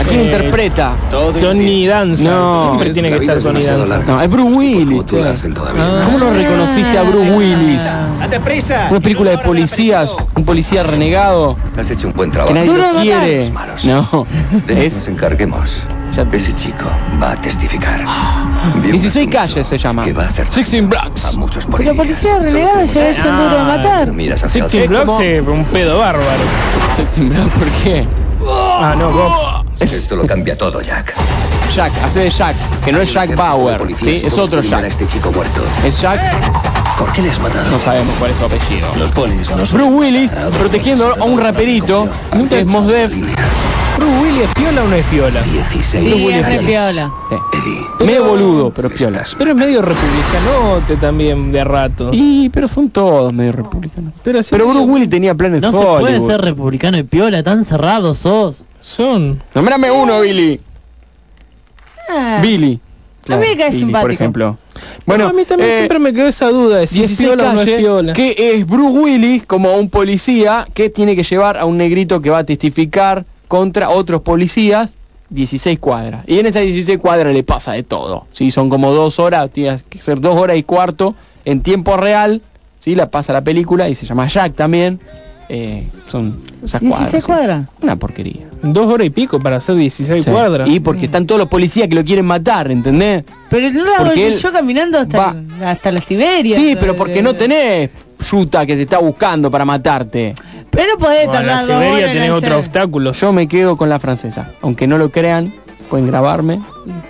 ¿A quién Eh, interpreta? Johnny Danza. No. Siempre tiene que estar es Johnny Danza. No, es Bruce Willis. Che. Ah. ¿Cómo no reconociste a Bruce Willis? ¡Date prisa! Una película de policías, un policía renegado Has hecho un buen que trabajo. nadie Duro de lo quiere. No, De es nos encarguemos. Ya te- Ese chico va a testificar. Vio un 16 asunto calles se llama. Que va a hacer Sixteen Blocks. a muchos Pero policías. policía renegado ya es un duro de matar. Sixteen. Blocks es un pedo bárbaro. Sixteen Blocks, ¿por qué? Ah, no, Box. Esto lo cambia todo, Jack. Jack, hace de Jack, que no es Jack Bauer, ¿sí? Es otro A Jack. este chico muerto. Es Jack, ¿Por qué le has matado? no sabemos cuál es su apellido. Los polis no. Bruce Willis protegiendo a un raperito, que es Mos Def. ¿Bruce Willis es piola o no es piola? 16 Sí, Willis es es- piola. Sí. Medio boludo, pero piola. Pero es medio republicanote también de rato. Y, pero son todos medio republicanos. Pero, Pero Bruce Willis tenía planes No se puede ser republicano y piola, tan cerrado sos. Son. Nombrame uno, Billy. Ah, Billy. A mí me cae Billy, simpático. por ejemplo. Bueno, Bueno, a mí también eh, siempre me quedó esa duda de si es 16 piola o no es piola. que es Bruce Willis como un policía que tiene que llevar a un negrito que va a testificar contra otros policías 16 cuadras. Y en estas 16 cuadras le pasa de todo. ¿sí? Son como dos horas, tiene que ser dos horas y cuarto en tiempo real. ¿sí? La pasa la película y se llama Jack también. Eh, son esas 16 cuadras. Una porquería. Dos horas y pico para hacer 16 Sí. cuadras. Y porque están todos los policías que lo quieren matar, ¿entendés? Pero no la Porque yo caminando hasta, va- hasta la Siberia. Sí, pero porque no tenés Yuta que te está buscando para matarte. Pero podés Bueno, en tardar dos Siberia hacer- otro obstáculo. Yo me quedo con la francesa. Aunque no lo crean, pueden grabarme.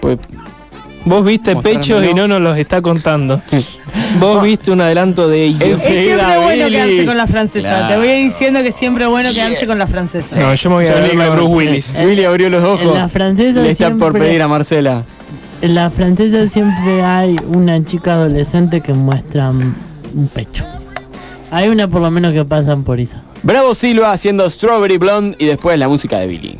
Pues, Vos viste pechos y no nos los está contando. Vos viste un adelanto de ellos. Es siempre bueno quedarse con la francesa. Claro. Te voy diciendo que es siempre bueno quedarse con la francesa. No, yo me voy a ver la Bruce Willis. Willy abrió los ojos. En la francesa Le está por pedir a Marcela. En la francesa siempre hay una chica adolescente que muestra un pecho. Hay una por lo menos que pasan por esa. Bravo Silva haciendo Strawberry Blonde y después la música de Billy.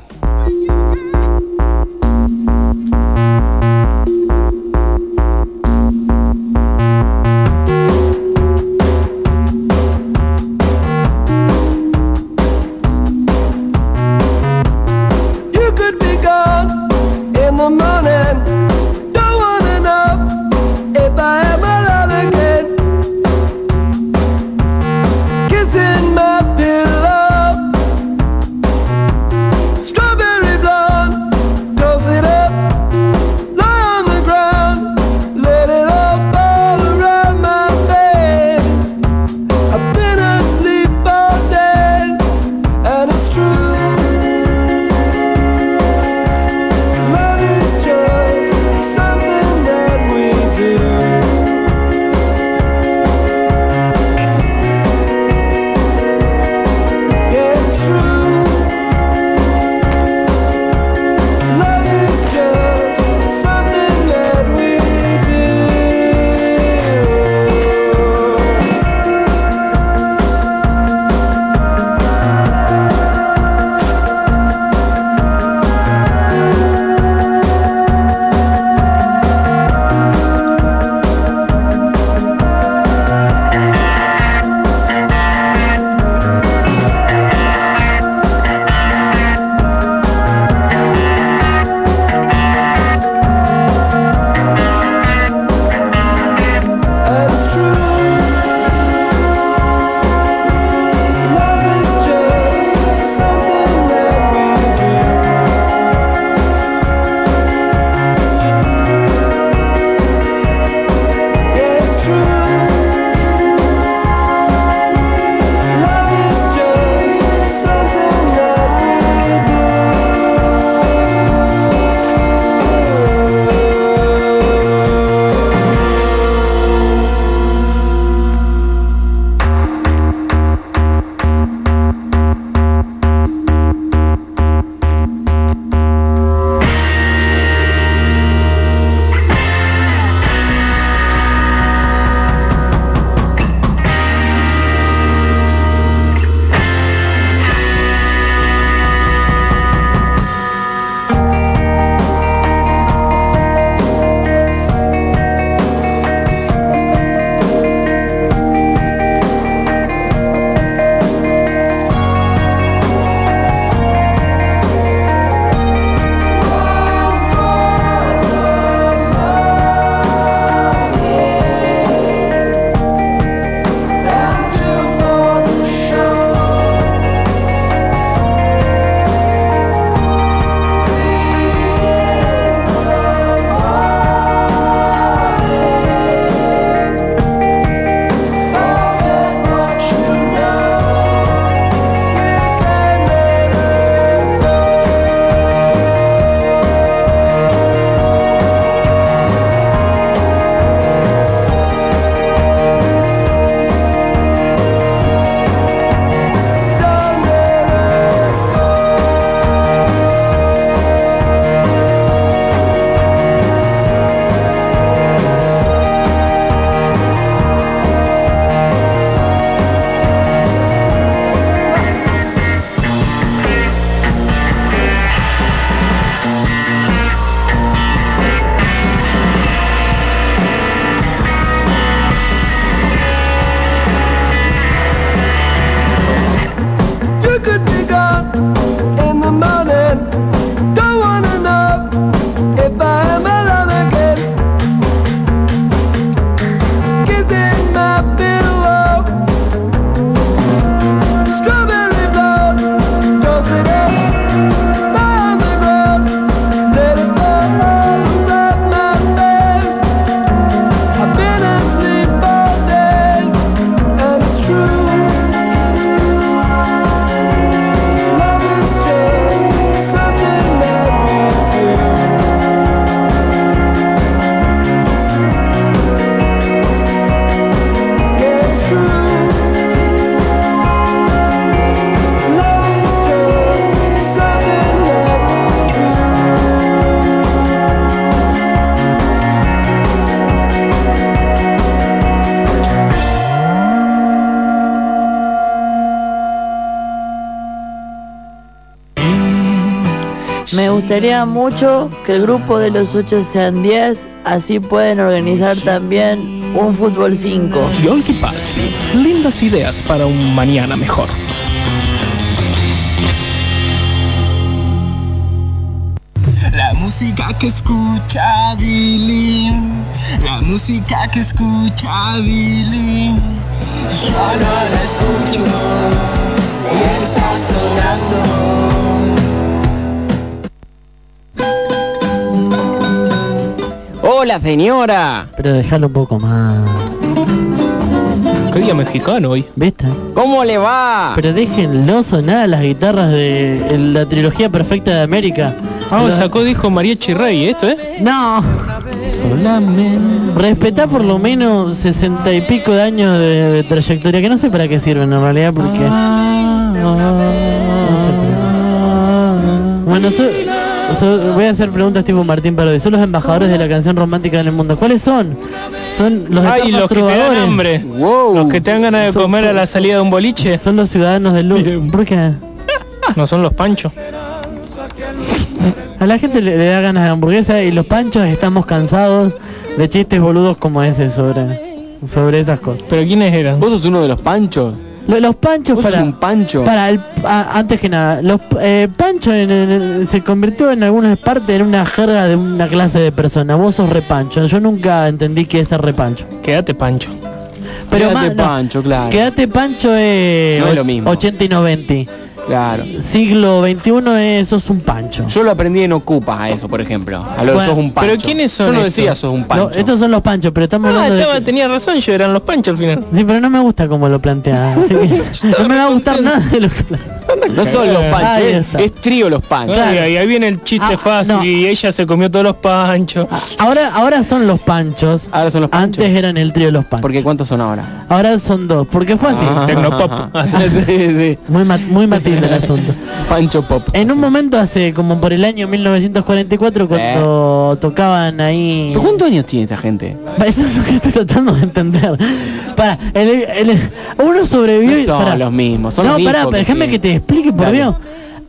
Gustaría mucho que el grupo de los 8 sean 10, así pueden organizar también un fútbol 5. Yolki Palki. Lindas ideas para un mañana mejor. La música que escucha Billy, la música que escucha Billy, yo no la escucho Hola señora. Pero déjalo un poco más. Qué día mexicano hoy. ¿Viste? ¿Cómo le va? Pero déjenlo sonar las guitarras de la trilogía perfecta de América. Ah, Los- sacó disco Mariachi Rey, ¿esto, eh? No. Solamente. Respetá por lo menos sesenta y pico de años de, de trayectoria, que no sé para qué sirven en realidad, porque... No sé para- Bueno, so- so- voy a hacer preguntas tipo Martín Parodi. Son los embajadores de la canción romántica en el mundo. ¿Cuáles son? Son los Ay, eternos los que te dan hambre. Los que te dan ganas de Son- comer a la salida de un boliche. Son los ciudadanos del Louvre. ¿Por qué? No son los panchos. A la gente le, le da ganas de hamburguesa y los panchos estamos cansados de chistes boludos como ese sobre sobre esas cosas. ¿Pero quiénes eran? ¿Vos sos uno de los panchos? Lo- Los panchos ¿Vos para un pancho? para el, a- antes que nada, los eh, panchos en- en- se convirtió en algunas partes en una jerga de una clase de persona. Vos sos repancho. Yo nunca entendí qué es ser repancho. Quédate pancho. Pero Quédate más- no, pancho, claro. Quédate pancho es No es lo mismo. 80 y 90. Claro. Siglo 21 es sos un pancho. Yo lo aprendí en Ocupa a eso, por ejemplo. A lo de Bueno, sos un pancho. ¿pero quiénes son Yo no estos? decía sos un pancho. No, estos son los panchos, pero estamos Ah, hablando de... estaba- tenía razón, yo eran los panchos al final. Sí, pero no me gusta como lo plantea. Así que no me va a gustar nada de lo que plantea. No son los panchos, Ahí es, está. es trío los panchos. Ay, ahí, ahí viene el chiste Ah, fácil no. y ella se comió todos los panchos. Ahora, ahora son los panchos. Ahora son los panchos. Antes eran el trío de los panchos. Porque ¿cuántos son ahora? Ahora son dos. Porque fue así. Ah. Tecnopop. Sí, sí. Muy, mat- muy matilde el asunto. Pancho Pop. En un momento hace como por el año 1944 cuando tocaban ahí... ¿Pero cuántos años tiene esta gente? Eso es lo que estoy tratando de entender. Para, el, el- uno sobrevivió y... No son pará. los mismos, son no, los pará, que déjame que te explique por Dale. Dios.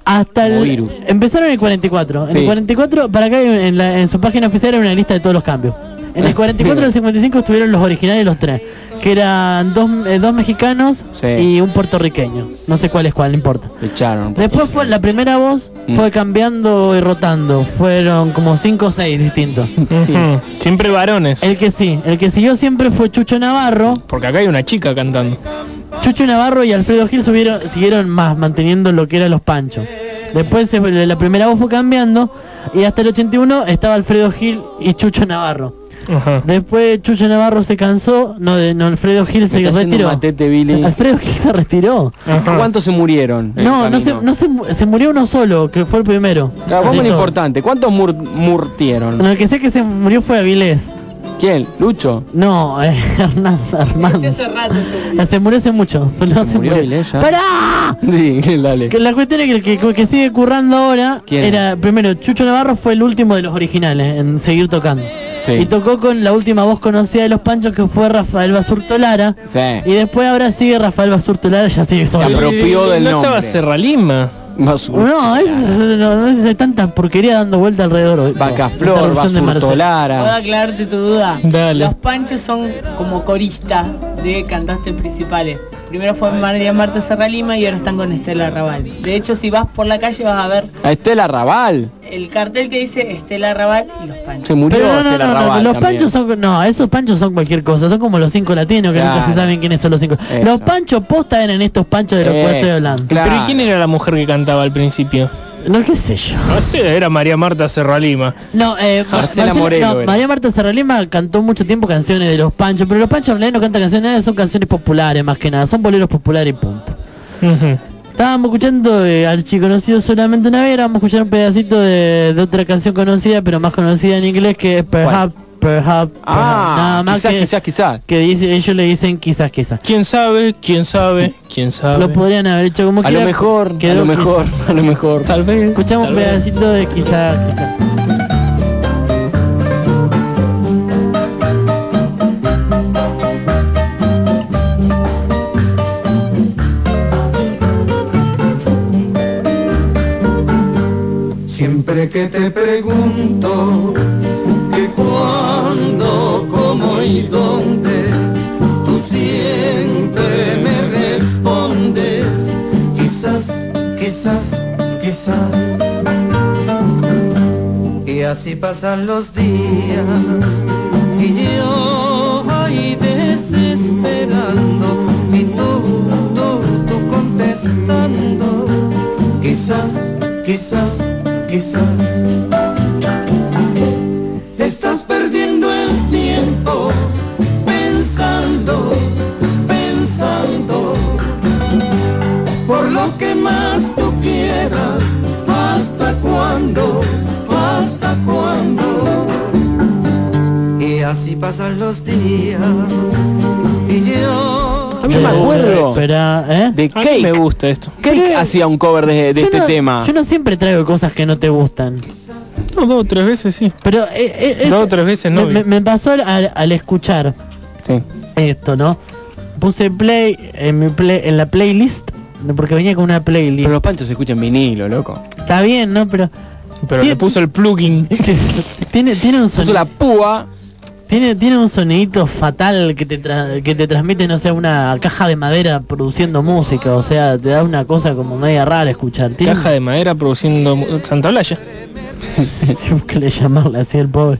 Hasta Como el... virus. Empezaron en el 44. En Sí. el 44, para acá en, la- en su página oficial hay una lista de todos los cambios. En el 44 y el 55 estuvieron los originales los tres. Que eran dos, eh, dos mexicanos Sí. y un puertorriqueño. No sé cuál es cuál, no importa. Echaron. Después fue la primera voz Mm. fue cambiando y rotando. Fueron como cinco o seis distintos. Sí. Siempre varones. El que sí, el que siguió siempre fue Chucho Navarro. Porque acá hay una chica cantando. Chucho Navarro y Alfredo Gil subieron, siguieron más manteniendo lo que eran los panchos. Después se la primera voz fue cambiando y hasta el 81 estaba Alfredo Gil y Chucho Navarro. Ajá. Después Chucho Navarro se cansó, no, de- no Alfredo Gil se retiró. matete, Billy. Alfredo Gil se retiró. Ajá. ¿Cuántos se murieron? No, no se, no se, se murió uno solo, que fue el primero. Claro, vamos lo importante. ¿Cuántos mur murtieron? No, el que sé que se murió fue Avilés. ¿Quién? ¿Lucho? No, eh, Hernán, hace rato se murió. Se murió hace mucho. pero No se murió murió. ¡Pará! Sí, dale. Que la cuestión es que el que, que sigue currando ahora ¿Quién? era, primero, Chucho Navarro fue el último de los originales en seguir tocando. Sí. Y tocó con la última voz conocida de los Panchos que fue Rafael Basurto Lara. Sí. Y después ahora sigue Rafael Basurto Lara, ya sigue Se solo. apropió del ¿No estaba nombre. Serra Lima? Basur- No, es, no, no es- hay tanta porquería dando vuelta alrededor. Vacaflor, de Marcelo. ¿Puedo aclararte tu duda? Dale. Los panchos son como coristas de cantantes principales. Primero fue María Marta Serra Lima y ahora están con Estela Raval. De hecho, si vas por la calle vas a ver A Estela Raval. el cartel que dice Estela Raval y los panchos. Se murió Pero no, no, Estela no, no, Raval los también. panchos son no, esos panchos son cualquier cosa, son como los cinco latinos que nunca Claro. se saben quiénes son los cinco. Eso. Los panchos posta eran estos panchos de los Eh, cuales estoy hablando. claro. ¿Pero y quién era la mujer que cantaba al principio? No qué sé yo. No sé, era María Marta Serra Lima. No, eh, Ma- Marcela Marcela- Morelo no, era. María Marta Serralima cantó mucho tiempo canciones de los panchos, pero los panchos no cantan canciones, son canciones populares más que nada, son boleros populares y punto. Estábamos escuchando eh, al chico conocido solamente una vez, vamos a escuchar un pedacito de, de otra canción conocida, pero más conocida en inglés que es Perhaps, Perhaps, Perhaps. Ah, nada más quizás, que, quizás, quizás. que dice, ellos le dicen quizás, quizás. ¿Quién sabe? ¿Quién sabe? ¿Quién sabe? Lo podrían haber hecho como A lo mejor, a lo mejor, quizás. a lo mejor. Tal vez. Escuchamos tal un vez. pedacito de quizás, quizás. Siempre que te Así pasan los días y yo ahí desesperando y tú, tú, tú contestando, quizás, quizás, quizás. Estás perdiendo el tiempo pensando, pensando por lo que más Y pasan los días y yo Yo me acuerdo Espera, ¿eh? de A mí Cake. me gusta esto. Cake hacía un cover de, este no- tema. Yo no siempre traigo cosas que no te gustan. No, dos o tres veces sí. Pero eh, eh, Dos o tres veces no. me, pasó al, al escuchar Sí. esto, ¿no? Puse play en mi play en la playlist porque venía con una playlist. Pero los panchos se escuchan vinilo, loco. Está bien, ¿no? Pero Pero le puso el plugin. tiene tiene un Puso sonido la púa. Tiene tiene un sonidito fatal que te tra- que te transmite no sé una caja de madera produciendo música, o sea, te da una cosa como media rara escuchar. Tiene Caja de madera produciendo mu- Santa Olalla. Yo que le llamarle así el pobre.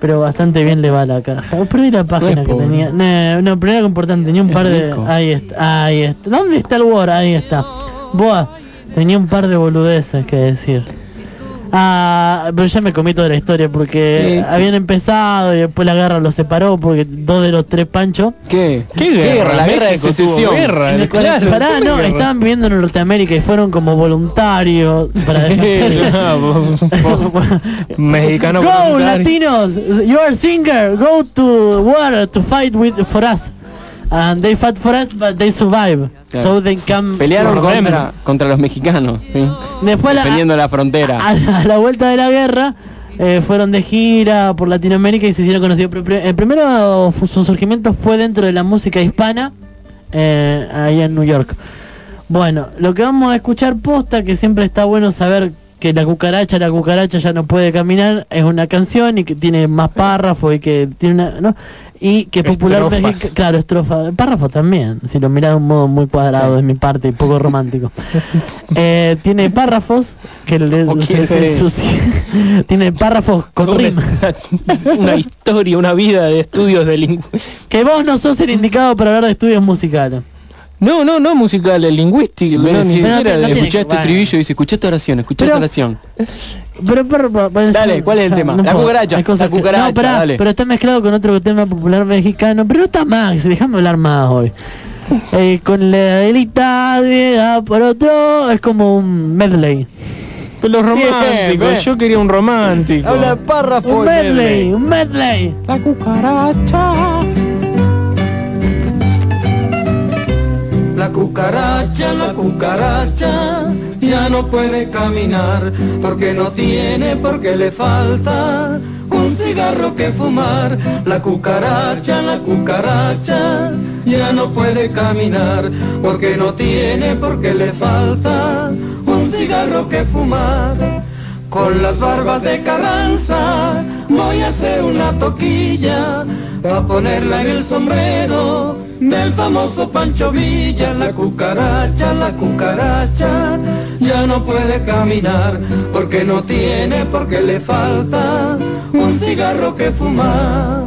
Pero bastante bien le va la caja. Perdí la página que tenía. No, no, pero era importante. Tenía un Es par de. Ahí está, ahí está. ¿Dónde está el Word? Ahí está. Boa, tenía un par de boludeces que decir. Ah, pero ya me comí toda la historia porque Sí, sí. habían empezado y después la guerra los separó porque dos de los tres panchos. ¿Qué? ¿Qué guerra? La guerra de secesión. guerra, En el- claro, pará, ¿cómo no, guerra? estaban viviendo en Norteamérica y fueron como voluntarios para Mexicano Go voluntario. Latinos, you are singer. Go to war to fight with for us. And they fight for us, but they survive. Claro. So they come. Pelearon contra, contra los mexicanos. ¿sí? Después la- Defendiendo la frontera. a, a la vuelta de la guerra eh, fueron de gira por Latinoamérica y se hicieron conocidos. El primero su surgimiento fue dentro de la música hispana, eh, ahí en New York. Bueno, lo que vamos a escuchar posta, que siempre está bueno saber que la cucaracha, la cucaracha ya no puede caminar, es una canción y que tiene más párrafos y que tiene una, ¿no? Y que popularmente, Estrofas. claro, estrofa, párrafo también, si lo miras de un modo muy cuadrado de mi parte y poco romántico. Eh, tiene párrafos que le, tiene párrafos con rima. una historia, una vida de estudios de lingüística. Que vos no sos el indicado para hablar de estudios musicales. No, no, no musicales, lingüísticos. Ven, No, ni sí, no siquiera no Escuchá este bueno. estribillo y dice, escuchá esta oración, esta oración. Pero, pero, pero, Dale, ¿cuál es el o sea, tema? no La puedo, cucaracha, la que- cucaracha, no, pará, dale. pero está mezclado con otro tema popular mexicano, pero no está Max, déjame hablar más hoy. Eh, con la delita de por otro, es como un medley. Pero los Bien, románticos, ve. yo quería un romántico. Habla párrafo. Un medley, un medley. La cucaracha. La cucaracha, la cucaracha ya no puede caminar porque no tiene, porque le falta un cigarro que fumar. La cucaracha, la cucaracha ya no puede caminar porque no tiene, porque le falta un cigarro que fumar. Con las barbas de Carranza voy a hacer una toquilla para ponerla en el sombrero del famoso Pancho Villa. La cucaracha, la cucaracha ya no puede caminar porque no tiene, porque le falta un cigarro que fumar.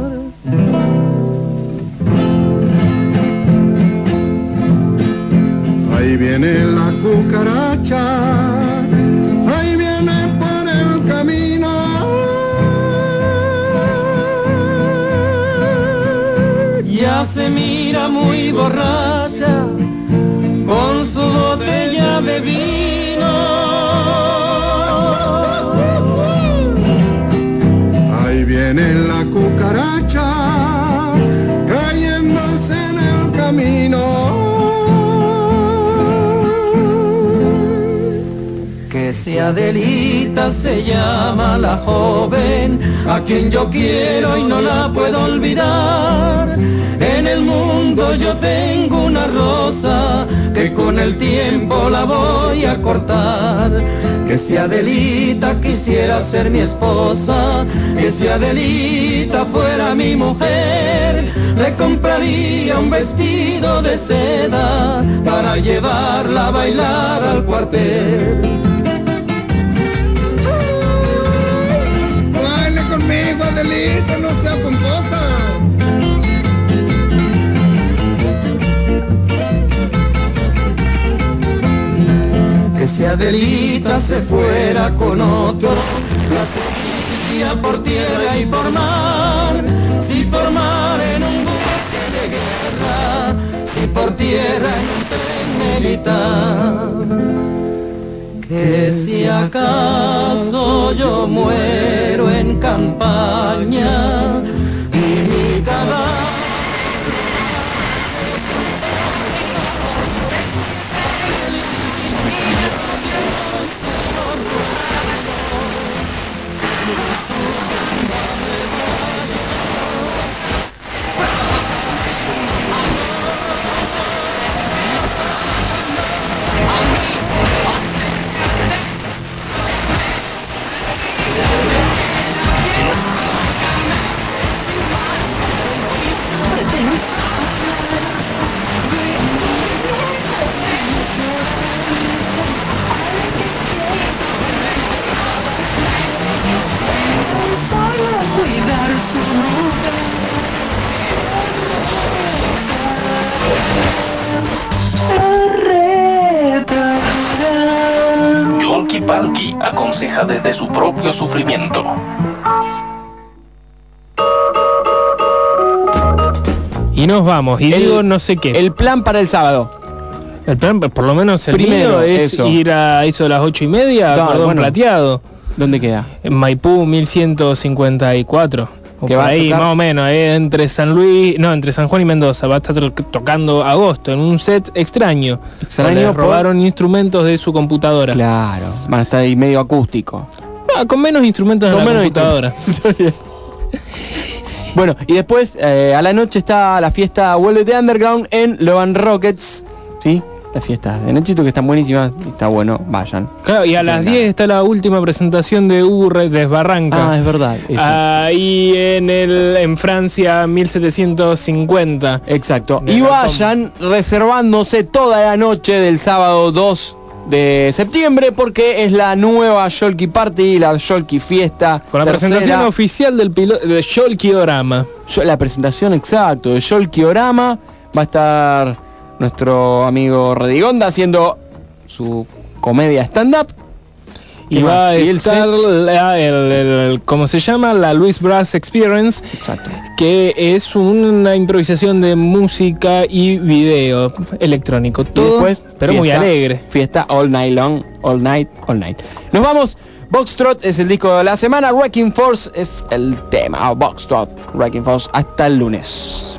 Ahí viene la cucaracha, Ya se mira muy borracha con su botella de vino. Adelita se llama la joven, a quien yo quiero y no la puedo olvidar. En el mundo yo tengo una rosa que con el tiempo la voy a cortar. Que si Adelita quisiera ser mi esposa, que si Adelita fuera mi mujer, le compraría un vestido de seda para llevarla a bailar al cuartel. Si Adelita se fuera con otro, la seguiría por tierra y por mar, si por mar en un buque de guerra, si por tierra en un tren militar. Que si acaso yo muero en campaña Yolki Palki aconseja desde su propio sufrimiento. Y nos vamos. Y El- digo no sé qué. El plan para el sábado. El plan, por lo menos el Primero, mío es eso. ir a eso de las ocho y media, No, cordón bueno. plateado. ¿Dónde queda? En Maipú 1154. O ¿Que va ahí tocar? más o menos, eh, entre San Luis, no, entre San Juan y Mendoza. Va a estar to- tocando agosto en un set extraño. Extraño por- robaron instrumentos de su computadora. Claro, van a estar ahí medio acústico. Ah, con menos instrumentos de Con la menos computadora. Bueno, y después eh, a la noche está la fiesta World de Underground en Logan Rockets. ¿Sí? La fiesta de Nachito que están buenísimas. y Está bueno, vayan. Claro, y a las 10 está la última presentación de Urre Desbarranca. Ah, es verdad. eso. Ahí en el en Francia 1750. Exacto. Y vayan reservándose toda la noche del sábado 2 de septiembre porque es la nueva Sholky Party, la Sholky Fiesta. Con la tercera. presentación oficial del piloto de Sholkiorama. Yo- la presentación exacto de Sholkiorama va a estar nuestro amigo Redigonda haciendo su comedia stand-up. Y ¿Qué va a estar la- el, el- ¿cómo se llama? La Luis Brass Experience, Exacto. que es una improvisación de música y video electrónico. Todo, después, pero muy alegre. Fiesta all night long, all night, all night. Nos vamos. Boxtrot es el disco de la semana. Wrecking Force es el tema. Boxtrot, Wrecking Force. Hasta el lunes.